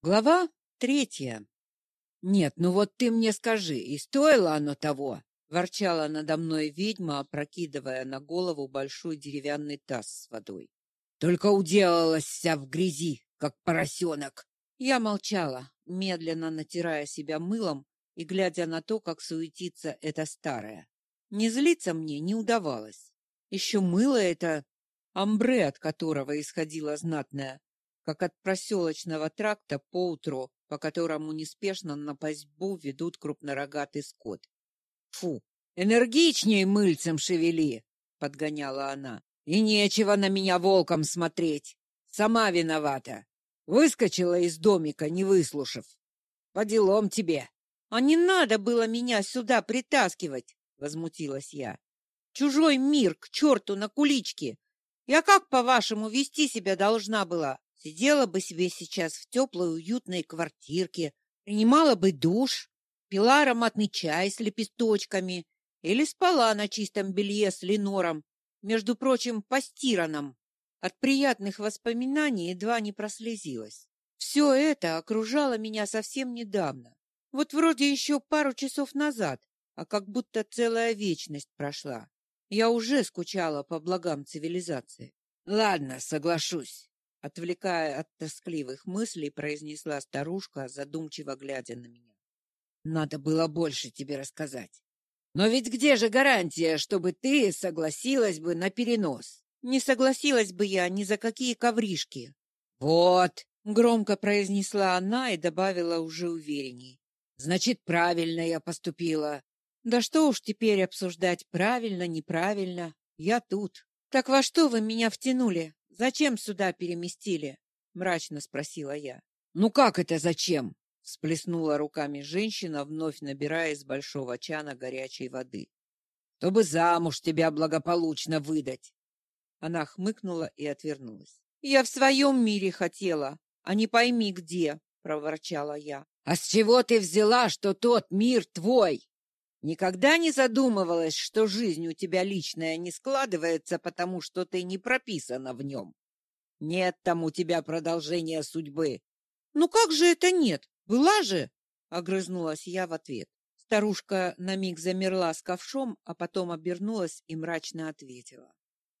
Глава третья. Нет, ну вот ты мне скажи, и стоило оно того? ворчала надо мной ведьма, опрокидывая на голову большой деревянный таз с водой. Только уделалась вся в грязи, как поросенок. Я молчала, медленно натирая себя мылом и глядя на то, как суетится эта старая. Не злиться мне не удавалось. Еще мыло это амбре, от которого исходило знатное как от проселочного тракта поутру, по которому неспешно на пастьбу ведут крупнорогатый скот. Фу, энергичней мыльцем шевели, подгоняла она. И нечего на меня волком смотреть. Сама виновата. Выскочила из домика, не выслушав. По делам тебе. А не надо было меня сюда притаскивать, возмутилась я. Чужой мир к черту на куличке. Я как, по-вашему, вести себя должна была? Сидела бы себе сейчас в теплой уютной квартирке, принимала бы душ, пила ароматный чай с лепесточками или спала на чистом белье с линором, между прочим, постиранном. От приятных воспоминаний едва не прослезилась. Все это окружало меня совсем недавно. Вот вроде еще пару часов назад, а как будто целая вечность прошла. Я уже скучала по благам цивилизации. Ладно, соглашусь. Отвлекая от тоскливых мыслей, произнесла старушка, задумчиво глядя на меня. Надо было больше тебе рассказать. Но ведь где же гарантия, чтобы ты согласилась бы на перенос? Не согласилась бы я ни за какие ковришки. Вот, громко произнесла она и добавила уже уверенней. Значит, правильно я поступила. Да что уж теперь обсуждать, правильно, неправильно. Я тут. Так во что вы меня втянули? Зачем сюда переместили? мрачно спросила я. Ну как это зачем? всплеснула руками женщина, вновь набирая из большого чана горячей воды. Чтобы замуж тебя благополучно выдать. Она хмыкнула и отвернулась. Я в своем мире хотела, а не пойми где, проворчала я. А с чего ты взяла, что тот мир твой? Никогда не задумывалась, что жизнь у тебя личная не складывается, потому что ты не прописана в нем. Нет там у тебя продолжения судьбы. Ну как же это нет? Была же, огрызнулась я в ответ. Старушка на миг замерла с ковшом, а потом обернулась и мрачно ответила: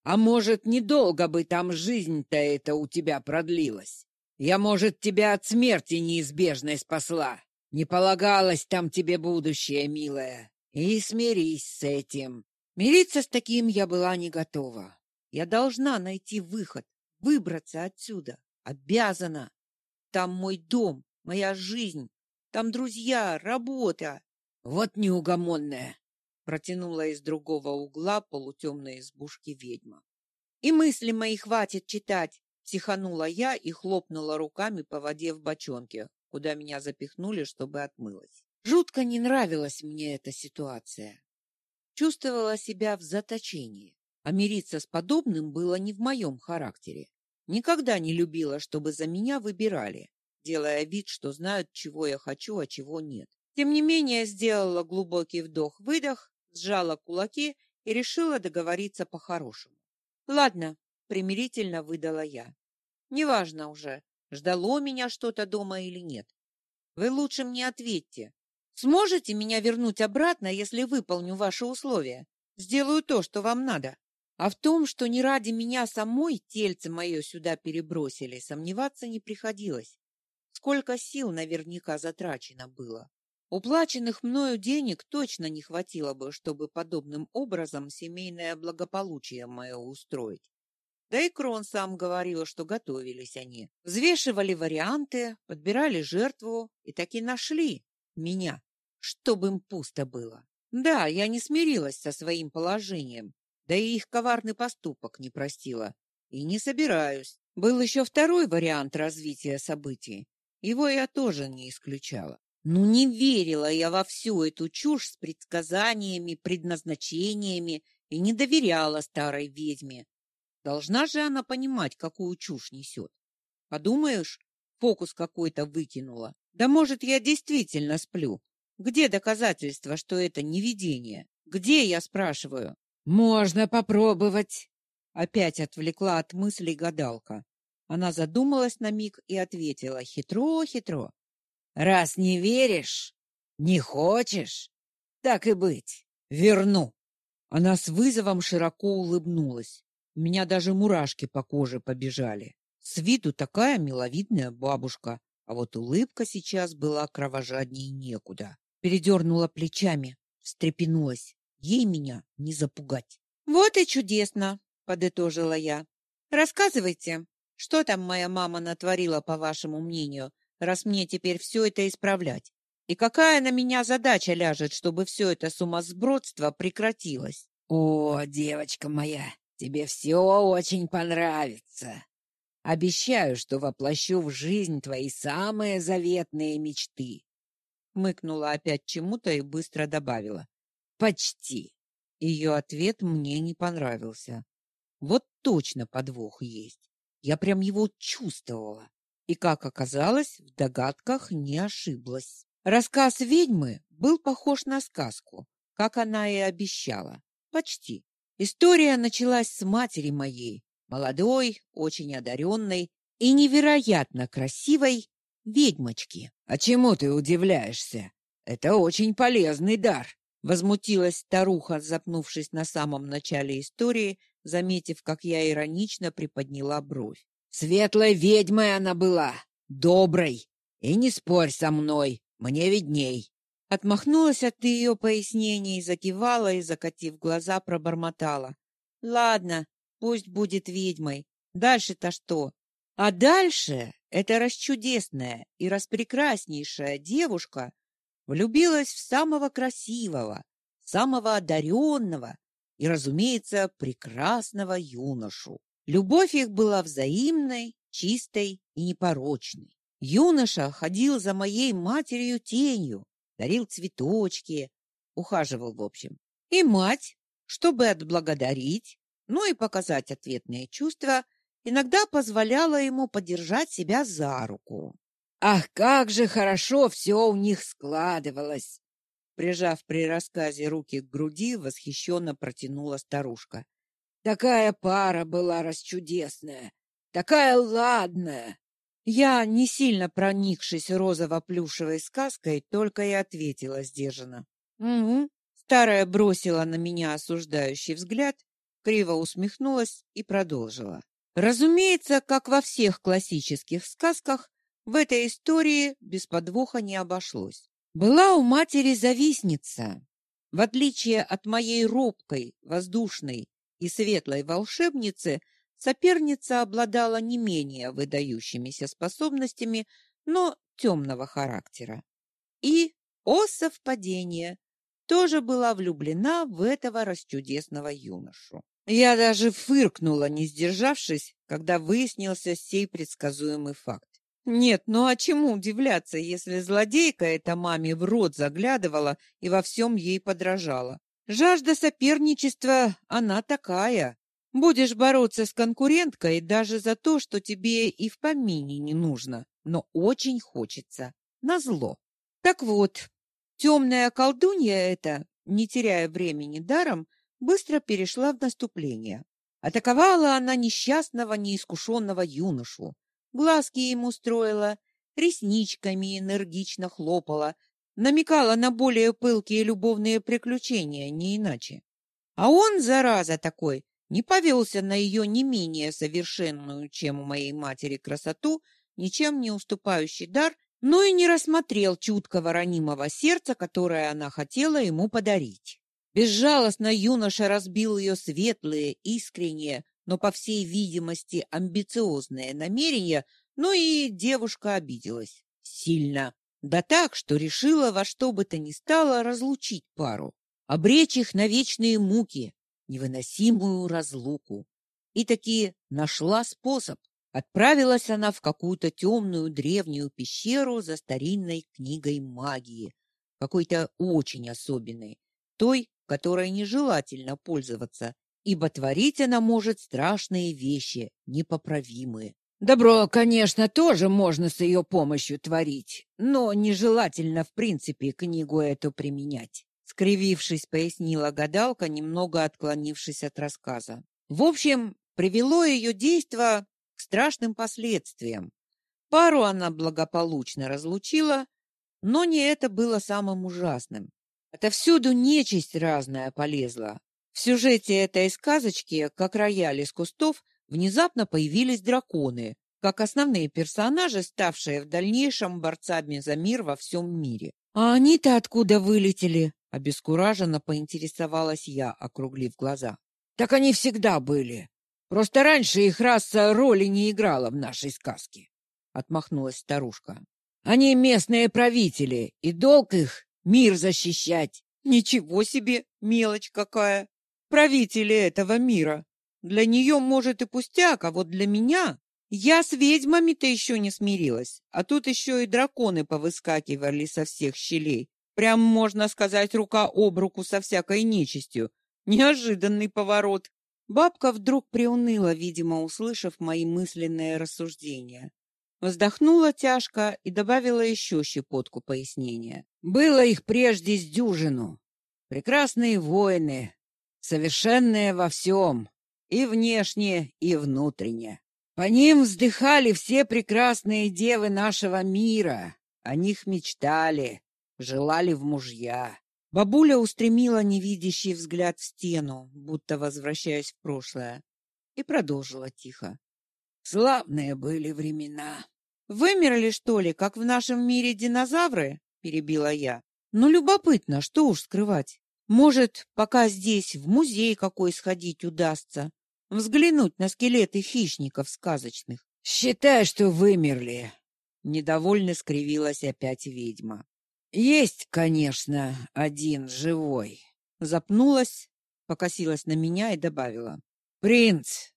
"А может, недолго бы там жизнь-то эта у тебя продлилась? Я, может, тебя от смерти неизбежной спасла. Не полагалось там тебе будущее, милая. И смирись с этим. Мириться с таким я была не готова. Я должна найти выход, выбраться отсюда. Обязана. Там мой дом, моя жизнь, там друзья, работа. Вот неугомонная, протянула из другого угла полутемной избушки ведьма. И мысли мои хватит читать, психанула я и хлопнула руками по воде в бочонке, куда меня запихнули, чтобы отмылась. Жутко не нравилась мне эта ситуация. Чувствовала себя в заточении, а мириться с подобным было не в моем характере. Никогда не любила, чтобы за меня выбирали, делая вид, что знают, чего я хочу, а чего нет. Тем не менее, сделала глубокий вдох-выдох, сжала кулаки и решила договориться по-хорошему. Ладно, примирительно выдала я. Неважно уже, ждало меня что-то дома или нет. Вы лучше мне ответьте. Сможете меня вернуть обратно, если выполню ваши условия? Сделаю то, что вам надо. А в том, что не ради меня самой тельце мое сюда перебросили, сомневаться не приходилось. Сколько сил наверняка затрачено было. Уплаченных мною денег точно не хватило бы, чтобы подобным образом семейное благополучие мое устроить. Да и Крон сам говорил, что готовились они. Взвешивали варианты, подбирали жертву и таки нашли меня, чтобы им пусто было. Да, я не смирилась со своим положением, да и их коварный поступок не простила. И не собираюсь. Был еще второй вариант развития событий. Его я тоже не исключала. Ну, не верила я во всю эту чушь с предсказаниями, предназначениями и не доверяла старой ведьме, Должна же она понимать, какую чушь несет. Подумаешь, фокус какой-то выкинула. Да может, я действительно сплю. Где доказательства, что это не видение? Где, я спрашиваю? Можно попробовать. Опять отвлекла от мыслей гадалка. Она задумалась на миг и ответила хитро-хитро. Раз не веришь, не хочешь, так и быть, верну. Она с вызовом широко улыбнулась. У меня даже мурашки по коже побежали. С виду такая миловидная бабушка, а вот улыбка сейчас была кровожаднее некуда. Передернула плечами, встрепенулась. Ей меня не запугать. Вот и чудесно, подытожила я. Рассказывайте, что там моя мама натворила, по вашему мнению, раз мне теперь все это исправлять? И какая на меня задача ляжет, чтобы все это сумасбродство прекратилось? О, девочка моя, тебе все очень понравится. Обещаю, что воплощу в жизнь твои самые заветные мечты. Мыкнула опять чему-то и быстро добавила: почти. Ее ответ мне не понравился. Вот точно подвох есть. Я прям его чувствовала. И, как оказалось, в догадках не ошиблась. Рассказ ведьмы был похож на сказку, как она и обещала. Почти. История началась с матери моей, молодой, очень одаренной и невероятно красивой ведьмочки. А чему ты удивляешься? Это очень полезный дар, возмутилась старуха, запнувшись на самом начале истории, заметив, как я иронично приподняла бровь. Светлой ведьмой она была, доброй. И не спорь со мной, мне видней. Отмахнулась от ее пояснений, закивала и, закатив глаза, пробормотала: "Ладно, пусть будет ведьмой. Дальше-то что?" А дальше эта расчудесная и распрекраснейшая девушка влюбилась в самого красивого, самого одаренного и, разумеется, прекрасного юношу. Любовь их была взаимной, чистой и непорочной. Юноша ходил за моей матерью тенью, дарил цветочки, ухаживал в общем. И мать, чтобы отблагодарить, ну и показать ответные чувства, иногда позволяла ему подержать себя за руку. Ах, как же хорошо все у них складывалось! Прижав при рассказе руки к груди, восхищенно протянула старушка. Такая пара была расчудесная, такая ладная. Я, не сильно проникшись розово-плюшевой сказкой, только и ответила сдержанно. «Угу». Старая бросила на меня осуждающий взгляд, криво усмехнулась и продолжила. Разумеется, как во всех классических сказках, в этой истории без подвоха не обошлось. Была у матери завистница. В отличие от моей робкой, воздушной и светлой волшебницы – Соперница обладала не менее выдающимися способностями, но темного характера. И, о совпадение, тоже была влюблена в этого расчудесного юношу. Я даже фыркнула, не сдержавшись, когда выяснился сей предсказуемый факт. Нет, ну а чему удивляться, если злодейка эта маме в рот заглядывала и во всем ей подражала? Жажда соперничества, она такая. Будешь бороться с конкуренткой даже за то, что тебе и в помине не нужно, но очень хочется. Назло. Так вот, темная колдунья эта, не теряя времени даром, быстро перешла в наступление. Атаковала она несчастного, неискушенного юношу. Глазки ему строила, ресничками энергично хлопала, намекала на более пылкие любовные приключения, не иначе. А он, зараза такой, не повелся на ее не менее совершенную, чем у моей матери, красоту, ничем не уступающий дар, но и не рассмотрел чуткого ранимого сердца, которое она хотела ему подарить. Безжалостно юноша разбил ее светлые, искренние, но, по всей видимости, амбициозные намерения, но и девушка обиделась. Сильно. Да так, что решила во что бы то ни стало разлучить пару, обречь их на вечные муки, невыносимую разлуку. И таки нашла способ. Отправилась она в какую-то темную древнюю пещеру за старинной книгой магии, какой-то очень особенной, той, которой нежелательно пользоваться, ибо творить она может страшные вещи, непоправимые. Добро, конечно, тоже можно с ее помощью творить, но нежелательно в принципе книгу эту применять скривившись, пояснила гадалка, немного отклонившись от рассказа. В общем, привело ее действо к страшным последствиям. Пару она благополучно разлучила, но не это было самым ужасным. Отовсюду нечисть разная полезла. В сюжете этой сказочки, как рояль из кустов, внезапно появились драконы, как основные персонажи, ставшие в дальнейшем борцами за мир во всем мире. А они-то откуда вылетели? Обескураженно поинтересовалась я, округлив глаза. Так они всегда были. Просто раньше их раса роли не играла в нашей сказке, отмахнулась старушка. Они местные правители, и долг их мир защищать. Ничего себе, мелочь какая. Правители этого мира. Для нее, может, и пустяк, а вот для меня... Я с ведьмами-то еще не смирилась, а тут еще и драконы повыскакивали со всех щелей. Прям, можно сказать, рука об руку со всякой нечистью. Неожиданный поворот. Бабка вдруг приуныла, видимо, услышав мои мысленные рассуждения. Вздохнула тяжко и добавила еще щепотку пояснения. Было их прежде с дюжину. Прекрасные воины, совершенные во всем, и внешне, и внутренне. По ним вздыхали все прекрасные девы нашего мира, о них мечтали, желали в мужья. Бабуля устремила невидящий взгляд в стену, будто возвращаясь в прошлое, и продолжила тихо. Славные были времена. Вымерли, что ли, как в нашем мире динозавры? перебила я. Но любопытно, что уж скрывать. Может, пока здесь в музей какой сходить удастся, взглянуть на скелеты хищников сказочных. Считай, что вымерли, недовольно скривилась опять ведьма. Есть, конечно, один живой. Запнулась, покосилась на меня и добавила: "Принц.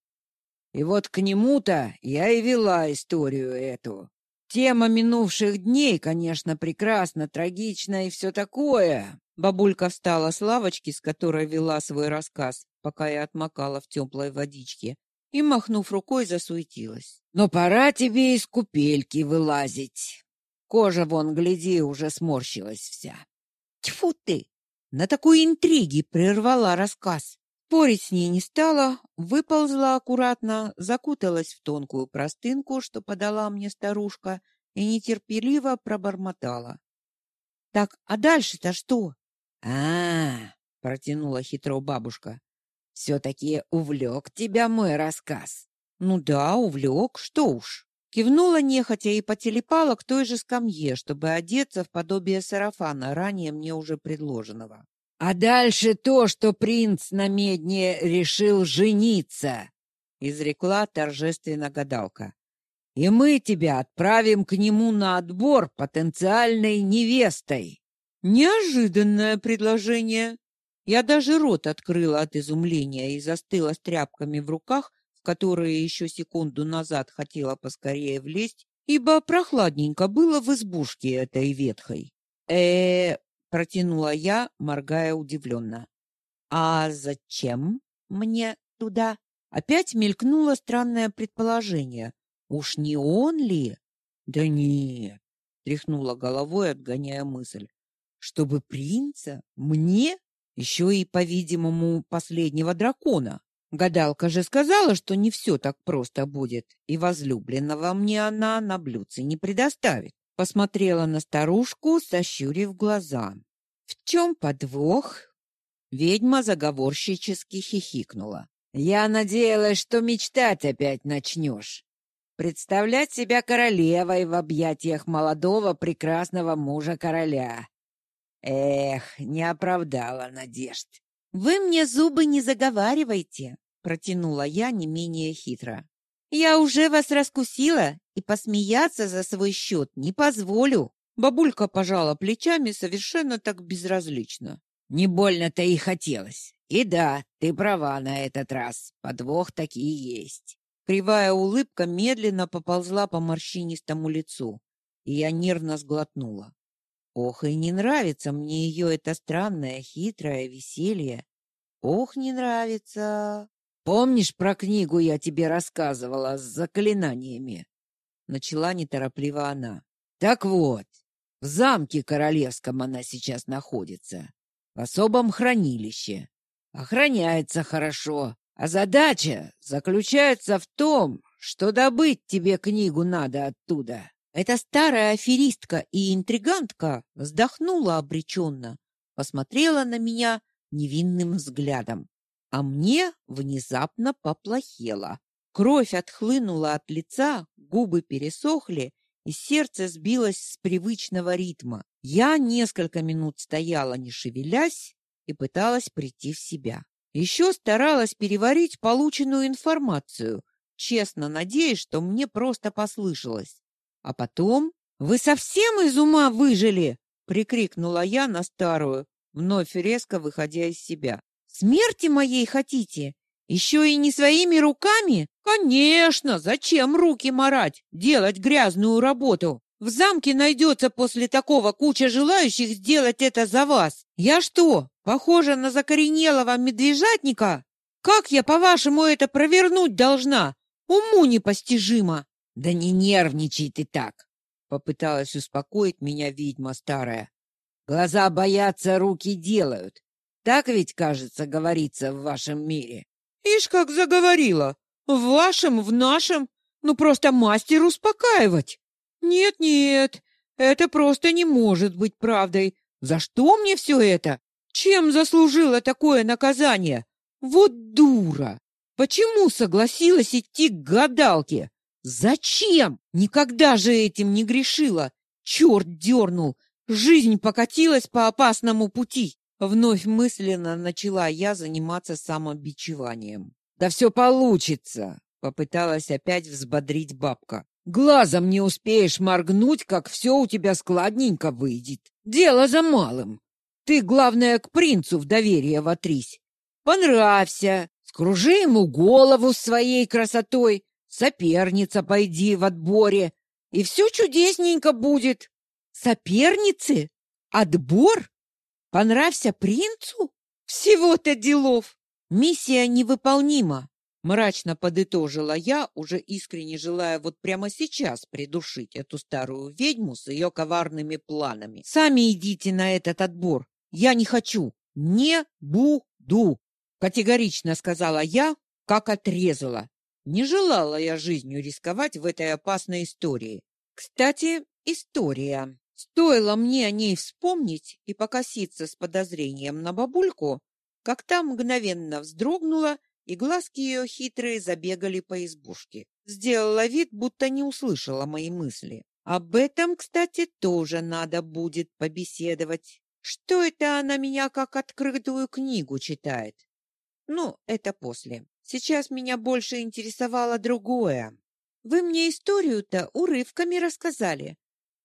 И вот к нему-то я и вела историю эту. Тема минувших дней, конечно, прекрасна, трагична и все такое. Бабулька встала с лавочки, с которой вела свой рассказ, пока я отмокала в теплой водичке, и, махнув рукой, засуетилась. «Но пора тебе из купельки вылазить. Кожа, вон, гляди, уже сморщилась вся. Тьфу ты! На такой интриги прервала рассказ. Спорить с ней не стала, выползла аккуратно, закуталась в тонкую простынку, что подала мне старушка, и нетерпеливо пробормотала. — Так, а дальше-то что? — А, — протянула хитро бабушка, — все-таки увлек тебя мой рассказ. — Ну да, увлек, что уж. Кивнула нехотя и потелепала к той же скамье, чтобы одеться в подобие сарафана, ранее мне уже предложенного. А дальше то, что принц на медне решил жениться, изрекла торжественно гадалка. И мы тебя отправим к нему на отбор потенциальной невестой. Неожиданное предложение. Я даже рот открыла от изумления и застыла с тряпками в руках, в которые еще секунду назад хотела поскорее влезть, ибо прохладненько было в избушке этой ветхой. э протянула я, моргая удивленно. «А зачем мне туда?» Опять мелькнуло странное предположение. «Уж не он ли?» «Да нет», — тряхнула головой, отгоняя мысль. «Чтобы принца? Мне? Еще и, по-видимому, последнего дракона?» Гадалка же сказала, что не все так просто будет, и возлюбленного мне она на блюдце не предоставит. Посмотрела на старушку, сощурив глаза. В чем подвох? Ведьма заговорщически хихикнула. Я надеялась, что мечтать опять начнешь. Представлять себя королевой в объятиях молодого прекрасного мужа короля. Эх, не оправдала надежд. Вы мне зубы не заговаривайте, протянула я не менее хитро. Я уже вас раскусила и посмеяться за свой счет не позволю. Бабулька пожала плечами совершенно так безразлично. Не больно-то и хотелось. И да, ты права на этот раз. Подвох такие есть. Кривая улыбка медленно поползла по морщинистому лицу, и я нервно сглотнула. Ох, и не нравится мне ее это странное, хитрое веселье. Ох, не нравится. Помнишь про книгу я тебе рассказывала с заклинаниями? Начала неторопливо она. Так вот, в замке королевском она сейчас находится, в особом хранилище. Охраняется хорошо, а задача заключается в том, что добыть тебе книгу надо оттуда. Эта старая аферистка и интригантка вздохнула обреченно, посмотрела на меня невинным взглядом, а мне внезапно поплохело. Кровь отхлынула от лица, губы пересохли, и сердце сбилось с привычного ритма. Я несколько минут стояла, не шевелясь, и пыталась прийти в себя. Еще старалась переварить полученную информацию, честно надеясь, что мне просто послышалось. А потом «Вы совсем из ума выжили?» — прикрикнула я на старую, вновь резко выходя из себя. «Смерти моей хотите? Еще и не своими руками? Конечно, зачем руки марать, делать грязную работу? В замке найдется после такого куча желающих сделать это за вас. Я что, похожа на закоренелого медвежатника? Как я, по-вашему, это провернуть должна? Уму непостижимо. Да не нервничай ты так, попыталась успокоить меня ведьма старая. Глаза боятся, руки делают. Так ведь, кажется, говорится в вашем мире. Ишь, как заговорила. В вашем, в нашем. Ну, просто мастер успокаивать. Нет-нет, это просто не может быть правдой. За что мне все это? Чем заслужила такое наказание? Вот дура! Почему согласилась идти к гадалке? Зачем? Никогда же этим не грешила. Черт дернул. Жизнь покатилась по опасному пути. Вновь мысленно начала я заниматься самобичеванием. Да все получится, попыталась опять взбодрить бабка. Глазом не успеешь моргнуть, как все у тебя складненько выйдет. Дело за малым. Ты, главное, к принцу в доверие вотрись. Понравься, скружи ему голову своей красотой, соперница пойди в отборе, и все чудесненько будет. Соперницы? Отбор? Понравься принцу? Всего-то делов. Миссия невыполнима. Мрачно подытожила я, уже искренне желая вот прямо сейчас придушить эту старую ведьму с ее коварными планами. Сами идите на этот отбор. Я не хочу. Не буду. Категорично сказала я, как отрезала. Не желала я жизнью рисковать в этой опасной истории. Кстати, история. Стоило мне о ней вспомнить и покоситься с подозрением на бабульку, как та мгновенно вздрогнула, и глазки ее хитрые забегали по избушке. Сделала вид, будто не услышала мои мысли. Об этом, кстати, тоже надо будет побеседовать. Что это она меня как открытую книгу читает? Ну, это после. Сейчас меня больше интересовало другое. Вы мне историю-то урывками рассказали,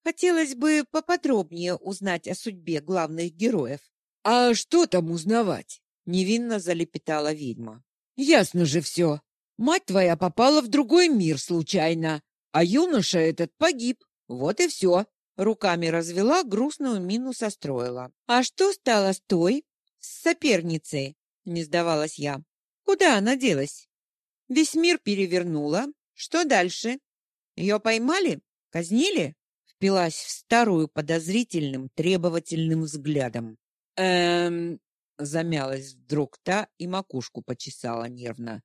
Хотелось бы поподробнее узнать о судьбе главных героев. А что там узнавать? невинно залепетала ведьма. Ясно же все. Мать твоя попала в другой мир случайно, а юноша этот погиб. Вот и все. Руками развела, грустную мину состроила. А что стало с той, с соперницей? Не сдавалась я. Куда она делась? Весь мир перевернула. Что дальше? Ее поймали? Казнили? впилась в старую подозрительным, требовательным взглядом. Эм, замялась вдруг та и макушку почесала нервно.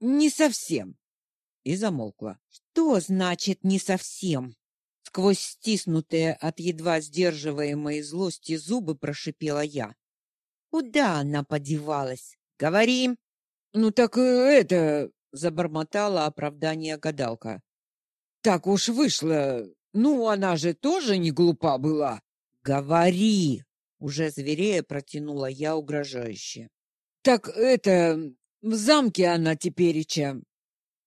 Не совсем. И замолкла. Что значит не совсем? Сквозь стиснутые от едва сдерживаемой злости зубы прошипела я. Куда она подевалась? Говори. Ну так э, это, забормотала оправдание гадалка. Так уж вышло, ну, она же тоже не глупа была. Говори, уже зверея протянула я угрожающе. Так это в замке она тепереча.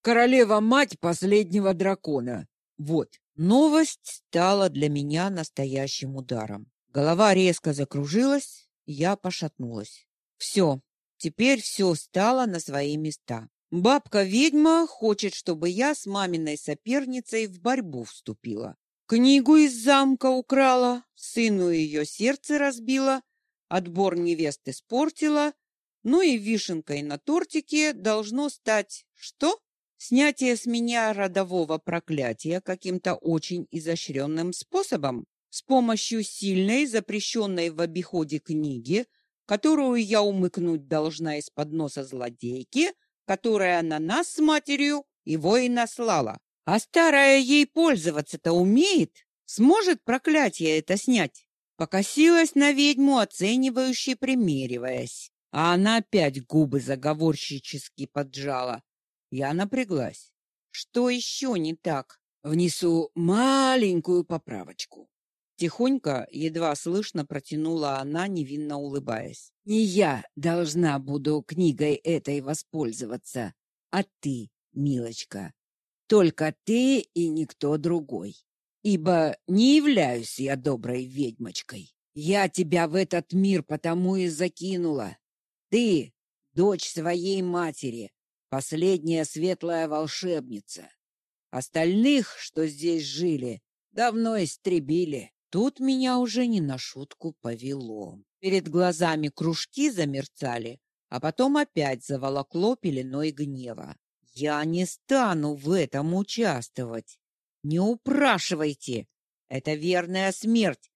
Королева-мать последнего дракона. Вот. Новость стала для меня настоящим ударом. Голова резко закружилась, я пошатнулась. Все, теперь все стало на свои места. Бабка-ведьма хочет, чтобы я с маминой соперницей в борьбу вступила. Книгу из замка украла, сыну ее сердце разбила, отбор невесты испортила, ну и вишенкой на тортике должно стать что? Снятие с меня родового проклятия каким-то очень изощренным способом, с помощью сильной, запрещенной в обиходе книги, которую я умыкнуть должна из-под носа злодейки, которая на нас с матерью его и наслала. А старая ей пользоваться-то умеет? Сможет проклятие это снять? Покосилась на ведьму, оценивающе примериваясь. А она опять губы заговорщически поджала. Я напряглась. Что еще не так? Внесу маленькую поправочку. Тихонько, едва слышно протянула она, невинно улыбаясь. Не я должна буду книгой этой воспользоваться, а ты, милочка. Только ты и никто другой. Ибо не являюсь я доброй ведьмочкой. Я тебя в этот мир потому и закинула. Ты дочь своей матери, последняя светлая волшебница. Остальных, что здесь жили, давно истребили. Тут меня уже не на шутку повело. Перед глазами кружки замерцали, а потом опять заволокло пеленой гнева. Я не стану в этом участвовать. Не упрашивайте. Это верная смерть.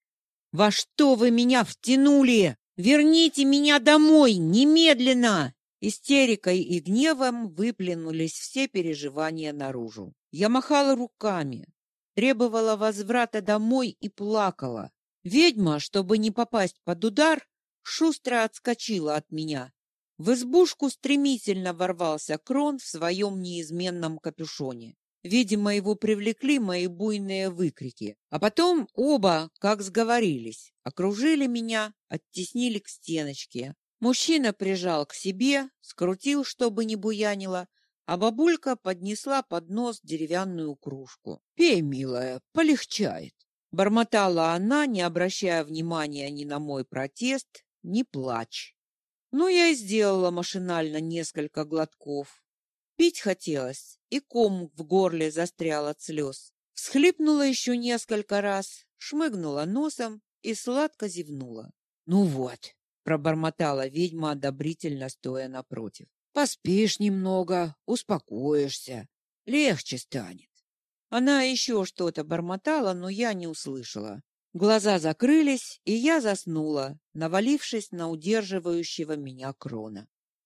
Во что вы меня втянули? Верните меня домой немедленно. Истерикой и гневом выплюнулись все переживания наружу. Я махала руками, требовала возврата домой и плакала. Ведьма, чтобы не попасть под удар, шустро отскочила от меня. В избушку стремительно ворвался Крон в своем неизменном капюшоне. Видимо, его привлекли мои буйные выкрики. А потом оба, как сговорились, окружили меня, оттеснили к стеночке. Мужчина прижал к себе, скрутил, чтобы не буянило, а бабулька поднесла под нос деревянную кружку. «Пей, милая, полегчает!» Бормотала она, не обращая внимания ни на мой протест, ни плач. Ну, я и сделала машинально несколько глотков. Пить хотелось, и ком в горле застрял от слез. Всхлипнула еще несколько раз, шмыгнула носом и сладко зевнула. «Ну вот», — пробормотала ведьма, одобрительно стоя напротив. Поспишь немного, успокоишься, легче станет. Она еще что-то бормотала, но я не услышала. Глаза закрылись, и я заснула, навалившись на удерживающего меня крона.